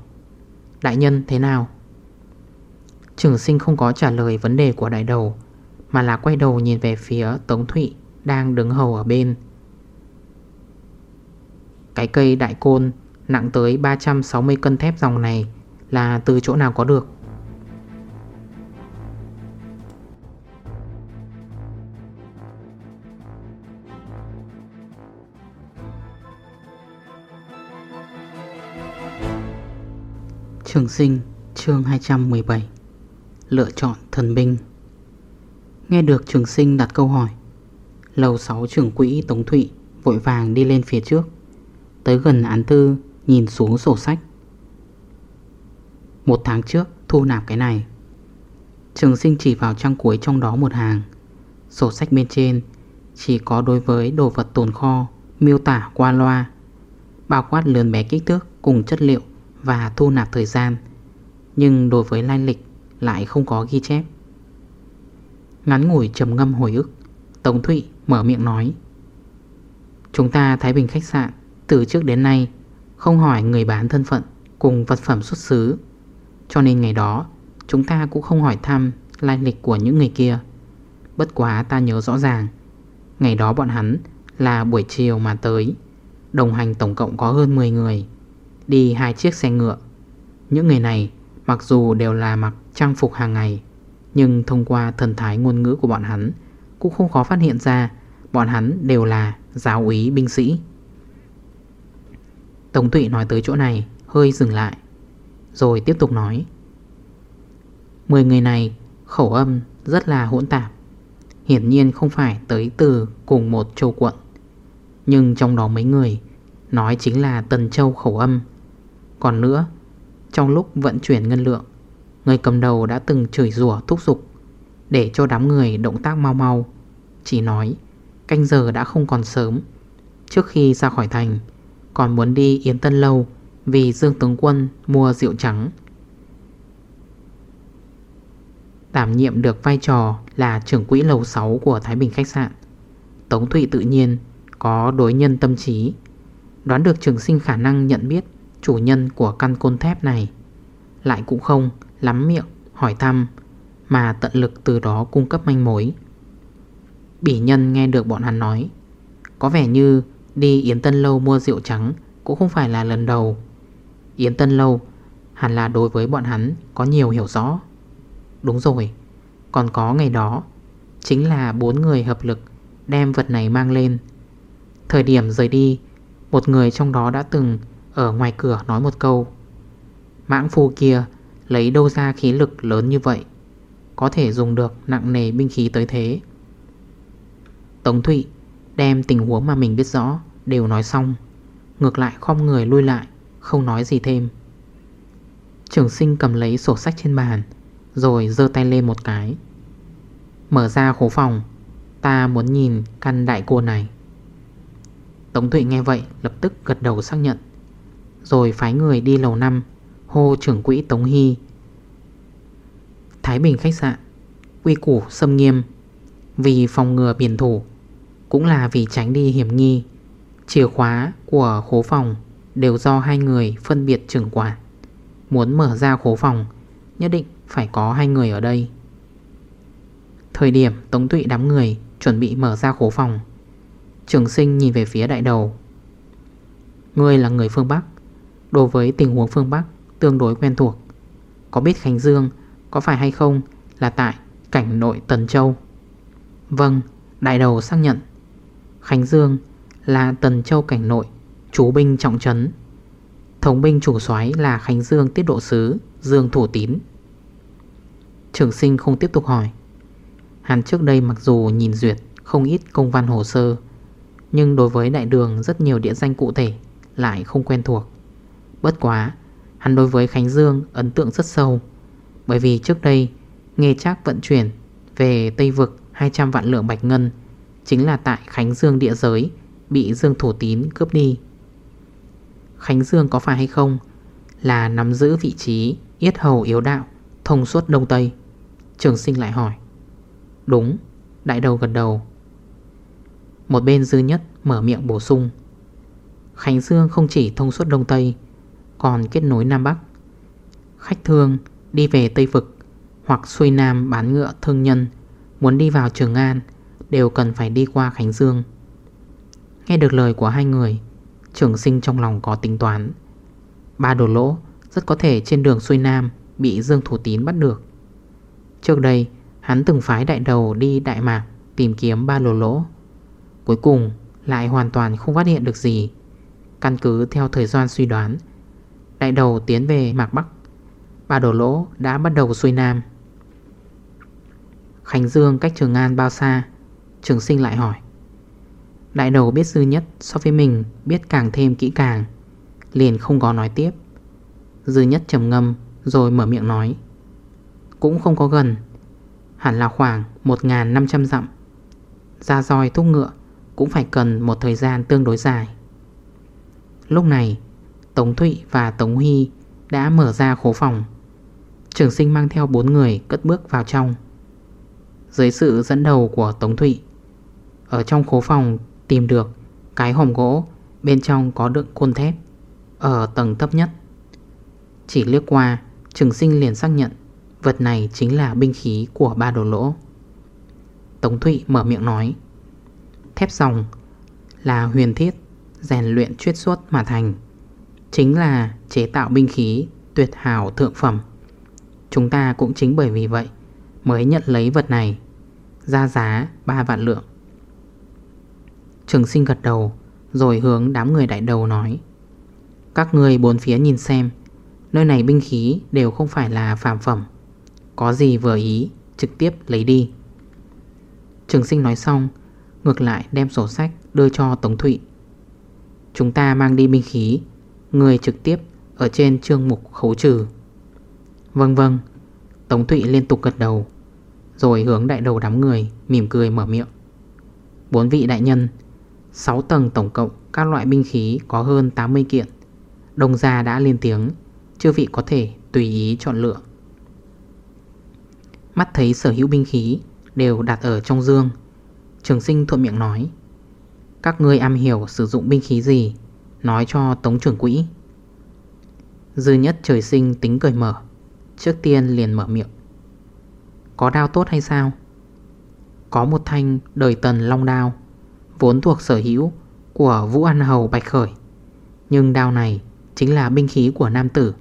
Đại nhân thế nào? Trường sinh không có trả lời vấn đề của đại đầu, Mà là quay đầu nhìn về phía Tống Thụy Đang đứng hầu ở bên Cái cây đại côn Nặng tới 360 cân thép dòng này Là từ chỗ nào có được Trường sinh, chương 217 Lựa chọn thần binh. Nghe được trường sinh đặt câu hỏi, Lầu 6 trưởng quỹ Tống Thụy Vội vàng đi lên phía trước, Tới gần án tư, Nhìn xuống sổ sách. Một tháng trước, thu nạp cái này. Trường sinh chỉ vào trang cuối trong đó một hàng. Sổ sách bên trên Chỉ có đối với đồ vật tồn kho, Miêu tả qua loa, Bao quát lớn bé kích thước cùng chất liệu. Và thu nạp thời gian, Nhưng đối với lai lịch lại không có ghi chép. Ngắn ngủi trầm ngâm hồi ức, Tống Thụy mở miệng nói, Chúng ta Thái Bình khách sạn Từ trước đến nay Không hỏi người bán thân phận Cùng vật phẩm xuất xứ, Cho nên ngày đó Chúng ta cũng không hỏi thăm lai lịch của những người kia. Bất quá ta nhớ rõ ràng, Ngày đó bọn hắn là buổi chiều mà tới, Đồng hành tổng cộng có hơn 10 người. Đi hai chiếc xe ngựa. Những người này mặc dù đều là mặc trang phục hàng ngày, Nhưng thông qua thần thái ngôn ngữ của bọn hắn Cũng không khó phát hiện ra Bọn hắn đều là giáo úy binh sĩ. Tống Tụy nói tới chỗ này, Hơi dừng lại, Rồi tiếp tục nói. Mười người này khẩu âm rất là hỗn tạp, Hiển nhiên không phải tới từ cùng một châu quận, Nhưng trong đó mấy người Nói chính là Tần Châu khẩu âm còn nữa, Trong lúc vận chuyển ngân lượng, Người cầm đầu đã từng chửi rủa thúc giục Để cho đám người động tác mau mau. Chỉ nói, Canh giờ đã không còn sớm. Trước khi ra khỏi thành, Còn muốn đi Yến Tân Lâu Vì Dương Tướng Quân mua rượu trắng. Đảm nhiệm được vai trò là trưởng quỹ lầu 6 của Thái Bình khách sạn, Tống Thụy tự nhiên có đối nhân tâm trí. Đoán được trường sinh khả năng nhận biết chủ nhân của căn côn thép này. Lại cũng không lắm miệng hỏi thăm, Mà tận lực từ đó cung cấp manh mối. Bỉ nhân nghe được bọn hắn nói, Có vẻ như đi Yến Tân Lâu mua rượu trắng Cũng không phải là lần đầu. Yến Tân Lâu hẳn là đối với bọn hắn có nhiều hiểu rõ. Đúng rồi, Còn có ngày đó, Chính là bốn người hợp lực Đem vật này mang lên. Thời điểm rời đi, Một người trong đó đã từng ở ngoài cửa nói một câu. Mãng phu kia Lấy đâu ra khí lực lớn như vậy? Có thể dùng được nặng nề binh khí tới thế. Tống Thụy Đem tình huống mà mình biết rõ Đều nói xong. Ngược lại không người lui lại, Không nói gì thêm. Trường sinh cầm lấy sổ sách trên bàn, Rồi dơ tay lên một cái. Mở ra khố phòng, Ta muốn nhìn căn đại cô này. Tống Thụy nghe vậy Lập tức gật đầu xác nhận. Rồi phái người đi lầu 5 Hô trưởng quỹ Tống Hy. Thái Bình khách sạn, Quy củ xâm nghiêm, Vì phòng ngừa biển thủ, Cũng là vì tránh đi hiểm nghi. Chìa khóa của khố phòng Đều do hai người phân biệt trưởng quản. Muốn mở ra khố phòng, Nhất định phải có hai người ở đây. Thời điểm Tống Tụy đám người Chuẩn bị mở ra khố phòng, Trường sinh nhìn về phía đại đầu. Ngươi là người phương Bắc Đối với tình huống phương Bắc Tương đối quen thuộc. Có biết Khánh Dương có phải hay không Là tại cảnh nội Tần Châu? Vâng Đại đầu xác nhận. Khánh Dương là Tần Châu cảnh nội, Chú binh trọng trấn. Thống binh chủ soái là Khánh Dương tiết độ sứ, Dương Thủ Tín. Trường sinh không tiếp tục hỏi. Hắn trước đây mặc dù nhìn duyệt Không ít công văn hồ sơ, Nhưng đối với đại đường rất nhiều địa danh cụ thể Lại không quen thuộc. Bất quá, Hắn đối với Khánh Dương ấn tượng rất sâu. Bởi vì trước đây Nghe trác vận chuyển Về Tây Vực 200 vạn lượng bạch ngân Chính là tại Khánh Dương địa giới Bị Dương Thủ Tín cướp đi. Khánh Dương có phải hay không Là nắm giữ vị trí Yết hầu yếu đạo Thông suốt Đông Tây? Trường sinh lại hỏi. Đúng, Đại đầu gần đầu. Một bên dư nhất mở miệng bổ sung. Khánh Dương không chỉ thông suốt Đông Tây còn kết nối Nam Bắc. Khách thương đi về Tây Vực Hoặc xuôi Nam bán ngựa thương nhân, Muốn đi vào Trường An Đều cần phải đi qua Khánh Dương. Nghe được lời của hai người, Trường sinh trong lòng có tính toán. Ba đồ lỗ rất có thể trên đường xuôi Nam Bị Dương Thủ Tín bắt được. Trước đây, hắn từng phái đại đầu đi Đại Mạc Tìm kiếm ba đồ lỗ. Cuối cùng lại hoàn toàn không phát hiện được gì. Căn cứ theo thời gian suy đoán Đại đầu tiến về Mạc Bắc. Ba đồ lỗ đã bắt đầu xuôi Nam. Khánh Dương cách Trường An bao xa? Trường sinh lại hỏi. Đại đầu biết dư nhất so với mình biết càng thêm kỹ càng, Liền không có nói tiếp. Dư nhất trầm ngâm rồi mở miệng nói. Cũng không có gần. Hẳn là khoảng 1.500 dặm. Ra roi thúc ngựa Cũng phải cần một thời gian tương đối dài. Lúc này Tống Thụy và Tống Huy Đã mở ra khố phòng Trường sinh mang theo bốn người cất bước vào trong Dưới sự dẫn đầu của Tống Thụy Ở trong khố phòng tìm được cái hòm gỗ bên trong có đựng côn thép ở tầng thấp nhất. Chỉ liếc qua, trường sinh liền xác nhận vật này chính là binh khí của ba đồ lỗ. Tống Thụy mở miệng nói Thép dòng là huyền thiết rèn luyện chuyết suốt mà thành Chính là chế tạo binh khí tuyệt hảo thượng phẩm. Chúng ta cũng chính bởi vì vậy mới nhận lấy vật này, Ra giá 3 vạn lượng. Trường sinh gật đầu, Rồi hướng đám người đại đầu nói, Các người bốn phía nhìn xem, Nơi này binh khí đều không phải là phàm phẩm, Có gì vừa ý, Trực tiếp lấy đi. Trường sinh nói xong, Ngược lại đem sổ sách đưa cho Tống Thụy. Chúng ta mang đi binh khí Người trực tiếp Ở trên chương mục khấu trừ. Vâng vâng. Tống Thụy liên tục gật đầu, Rồi hướng đại đầu đám người Mỉm cười mở miệng. Bốn vị đại nhân 6 tầng tổng cộng các loại binh khí có hơn 80 kiện. Đồng gia đã lên tiếng, Chư vị có thể tùy ý chọn lựa. Mắt thấy sở hữu binh khí Đều đặt ở trong dương, Trường sinh thuận miệng nói, Các ngươi am hiểu sử dụng binh khí gì Nói cho tống trưởng quỹ. Dư nhất trời sinh tính cười mở, Trước tiên liền mở miệng. Có đao tốt hay sao? Có một thanh đời tần long đao, Vốn thuộc sở hữu của Vũ An Hầu Bạch Khởi. Nhưng đao này chính là binh khí của nam tử,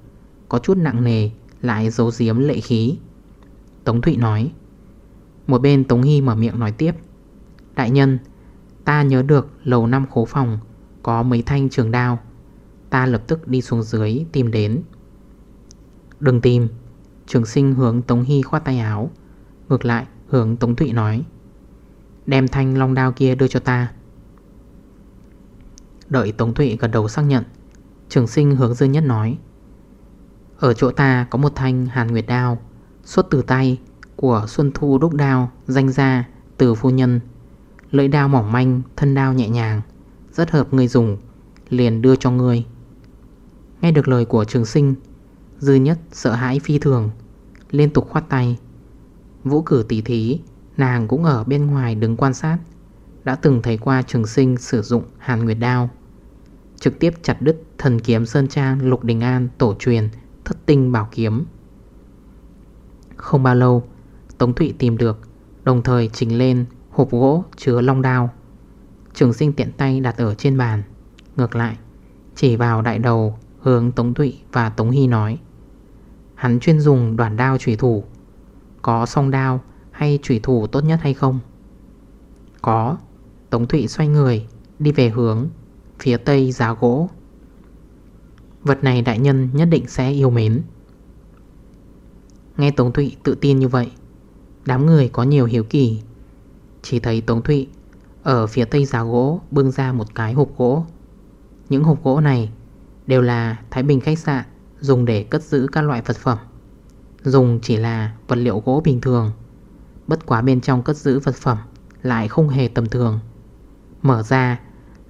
Có chút nặng nề, lại giấu giếm lệ khí. Tống Thụy nói. Một bên Tống Hy mở miệng nói tiếp. Đại nhân, Ta nhớ được lầu năm khố phòng có mấy thanh trường đao. Ta lập tức đi xuống dưới tìm đến. Đừng tìm. Trường sinh hướng Tống Hy khoát tay áo, Ngược lại hướng Tống Thụy nói, Đem thanh long đao kia đưa cho ta. Đợi Tống Thụy gật đầu xác nhận, Trường sinh hướng Dương Nhất nói, Ở chỗ ta có một thanh hàn nguyệt đao, Xuất từ tay của Xuân Thu đúc đao Danh ra từ phu nhân. Lưỡi đao mỏng manh, Thân đao nhẹ nhàng. Rất hợp người dùng, Liền đưa cho người Nghe được lời của trường sinh, Dư nhất sợ hãi phi thường, Liên tục khoát tay. Vũ cử tỷ thí, Nàng cũng ở bên ngoài đứng quan sát, Đã từng thấy qua trường sinh sử dụng hàn nguyệt đao. Trực tiếp chặt đứt thần kiếm Sơn Trang, Lục Đình An, tổ truyền, thất tinh bảo kiếm. Không bao lâu, Tống Thụy tìm được, Đồng thời trình lên hộp gỗ chứa long đao. Trường sinh tiện tay đặt ở trên bàn. Ngược lại, Chỉ vào đại đầu hướng Tống Thụy và Tống Hy nói, Hắn chuyên dùng đoàn đao trùy thủ. Có song đao hay trùy thủ tốt nhất hay không? Có. Tống Thụy xoay người, Đi về hướng Phía tây giá gỗ. Vật này đại nhân nhất định sẽ yêu mến. Nghe Tống Thụy tự tin như vậy, Đám người có nhiều hiếu kỳ. Chỉ thấy Tống Thụy ở phía tây giá gỗ bưng ra một cái hộp gỗ. Những hộp gỗ này Đều là Thái Bình khách sạn Dùng để cất giữ các loại vật phẩm. Dùng chỉ là vật liệu gỗ bình thường. Bất quá bên trong cất giữ vật phẩm Lại không hề tầm thường. Mở ra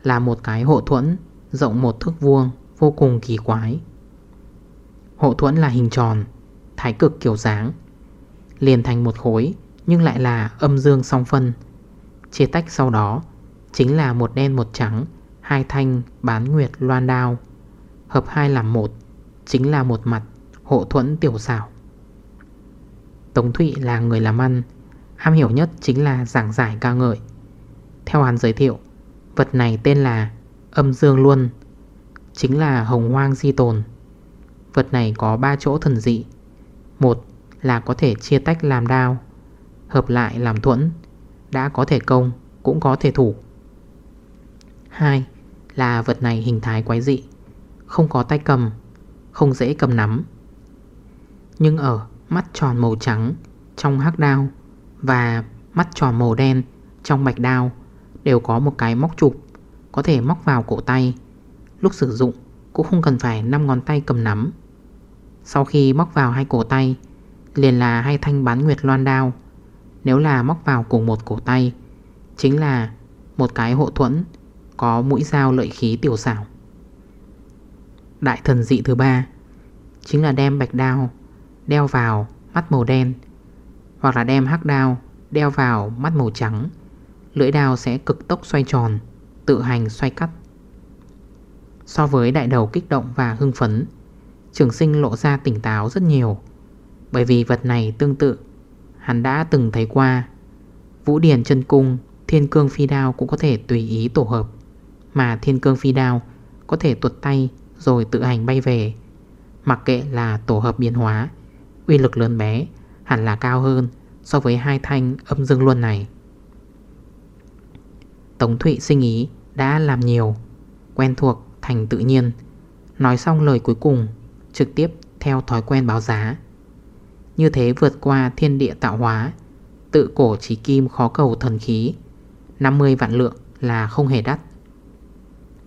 là một cái hộ thuẫn Rộng một thước vuông, Vô cùng kỳ quái. Hộ thuẫn là hình tròn, Thái cực kiểu dáng, Liền thành một khối Nhưng lại là âm dương song phân. Chia tách sau đó Chính là một đen một trắng, Hai thanh bán nguyệt loan đao. Hợp hai làm một Chính là một mặt hộ thuẫn tiểu xảo. Tống Thụy là người làm ăn Ham hiểu nhất chính là giảng giải ca ngợi. Theo hắn giới thiệu, Vật này tên là âm dương luân, Chính là hồng hoang di tồn. Vật này có 3 chỗ thần dị, Một là có thể chia tách làm đao, Hợp lại làm thuẫn đã có thể công, Cũng có thể thủ. Hai là vật này hình thái quái dị, Không có tay cầm, Không dễ cầm nắm. Nhưng ở mắt tròn màu trắng Trong hắc đao Và mắt tròn màu đen Trong bạch đao Đều có một cái móc chụp, Có thể móc vào cổ tay. Lúc sử dụng cũng không cần phải 5 ngón tay cầm nắm. Sau khi móc vào hai cổ tay, Liền là hai thanh bán nguyệt loan đao. Nếu là móc vào cùng một cổ tay, Chính là một cái hộ thuẫn Có mũi dao lợi khí tiểu xảo. Đại thần dị thứ ba, Chính là đem bạch đao Đeo vào mắt màu đen, Hoặc là đem hắc đao Đeo vào mắt màu trắng. Lưỡi đao sẽ cực tốc xoay tròn, Tự hành xoay cắt. So với đại đầu kích động và hưng phấn, Trường sinh lộ ra tỉnh táo rất nhiều, Bởi vì vật này tương tự Hắn đã từng thấy qua. Vũ Điển chân cung, Thiên cương phi đao cũng có thể tùy ý tổ hợp, Mà thiên cương phi đao Có thể tuột tay rồi tự hành bay về. Mặc kệ là tổ hợp biến hóa, Uy lực lớn bé, Hẳn là cao hơn So với hai thanh âm dương luân này. Tống Thụy sinh ý đã làm nhiều, Quen thuộc, thành tự nhiên. Nói xong lời cuối cùng, Trực tiếp theo thói quen báo giá. Như thế vượt qua thiên địa tạo hóa, Tự cổ chỉ kim khó cầu thần khí 50 vạn lượng là không hề đắt.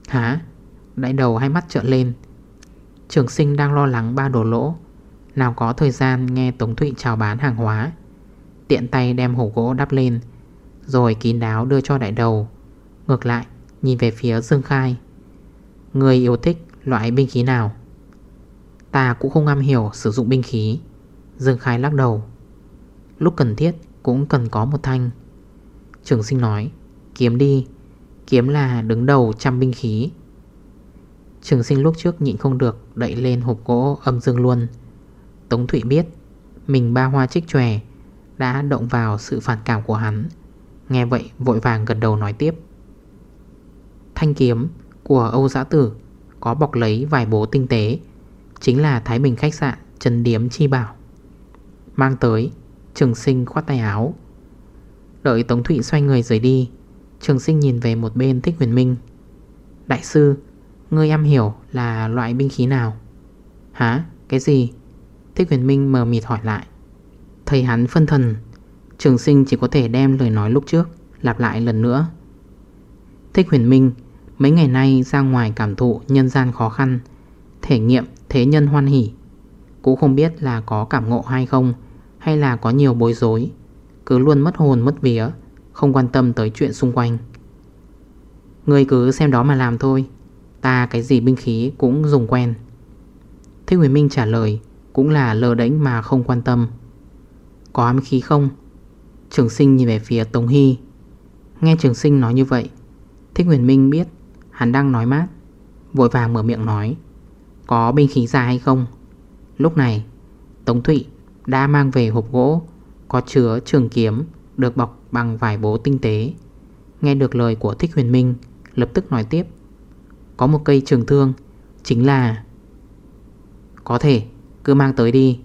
Hả? Đại đầu hai mắt trợn lên. Trường sinh đang lo lắng ba đồ lỗ. Nào có thời gian nghe Tống Thụy chào bán hàng hóa. Tiện tay đem hổ gỗ đắp lên, Rồi kín đáo đưa cho đại đầu. Ngược lại, nhìn về phía Dương Khai. Người yêu thích loại binh khí nào? Ta cũng không am hiểu sử dụng binh khí. Dương Khai lắc đầu. Lúc cần thiết cũng cần có một thanh. Trường sinh nói, Kiếm đi, Kiếm là đứng đầu trăm binh khí. Trường sinh lúc trước nhịn không được Đậy lên hộp gỗ âm dương luôn. Tống Thụy biết Mình ba hoa trích tròe Đã động vào sự phản cảm của hắn. Nghe vậy vội vàng gần đầu nói tiếp. Thanh kiếm của Âu Giã Tử Có bọc lấy vài bố tinh tế, Chính là Thái Bình khách sạn Trần Điếm Chi Bảo. Mang tới. Trường sinh khoát tay áo. Đợi Tống Thụy xoay người rời đi, Trường sinh nhìn về một bên Thích Huyền Minh. Đại sư, Ngươi em hiểu là loại binh khí nào? Hả? Cái gì? Thích Huyền Minh mờ mịt hỏi lại. Thầy hắn phân thần. Trường sinh chỉ có thể đem lời nói lúc trước Lặp lại lần nữa. Thích Huyền Minh, Mấy ngày nay ra ngoài cảm thụ nhân gian khó khăn, Thể nghiệm thế nhân hoan hỉ, Cũng không biết là có cảm ngộ hay không. Hay là có nhiều bối rối, Cứ luôn mất hồn, mất vía, Không quan tâm tới chuyện xung quanh. Người cứ xem đó mà làm thôi, Ta cái gì binh khí cũng dùng quen. Thích Huyền Minh trả lời, Cũng là lờ đánh mà không quan tâm. Có ám khí không? Trường sinh nhìn về phía Tống Hy. Nghe trường sinh nói như vậy, Thích Huyền Minh biết, Hắn đang nói mát, Vội vàng mở miệng nói, Có binh khí ra hay không? Lúc này, Tống Thụy đã mang về hộp gỗ, Có chứa trường kiếm, Được bọc bằng vải bố tinh tế. Nghe được lời của Thích Huyền Minh, Lập tức nói tiếp, Có một cây trường thương, Chính là Có thể, cứ mang tới đi.